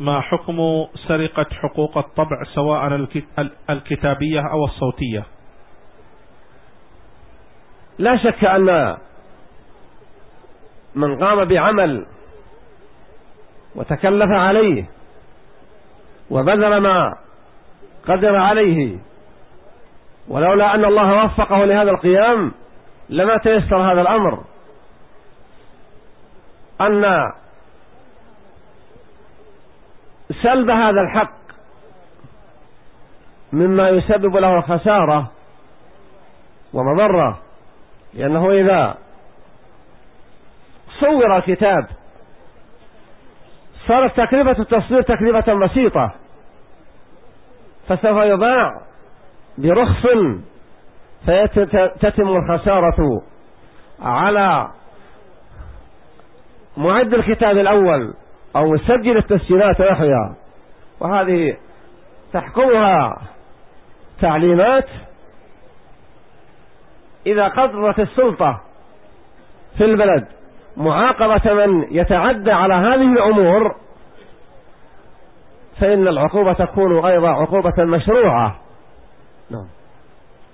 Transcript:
ما حكم سرقة حقوق الطبع سواء الكتابية أو الصوتية؟ لا شك أن من قام بعمل وتكلف عليه وبذل ما قدر عليه ولولا أن الله وفقه لهذا القيام لما تيسر هذا الأمر. أن سلب هذا الحق مما يسبب له خسارة ومضرة لأنه إذا صور الكتاب صارت تكلفة التصوير تكلفة بسيطة فسوف يباع برخص فتتم الخسارة على معد الكتاب الأول. أو مسجل التسجيلات ويحيى وهذه تحكمها تعليمات. إذا قدرت السلطة في البلد معاقبة من يتعدى على هذه الأمور فإن العقوبة تكون أيضا عقوبة مشروعة. نعم.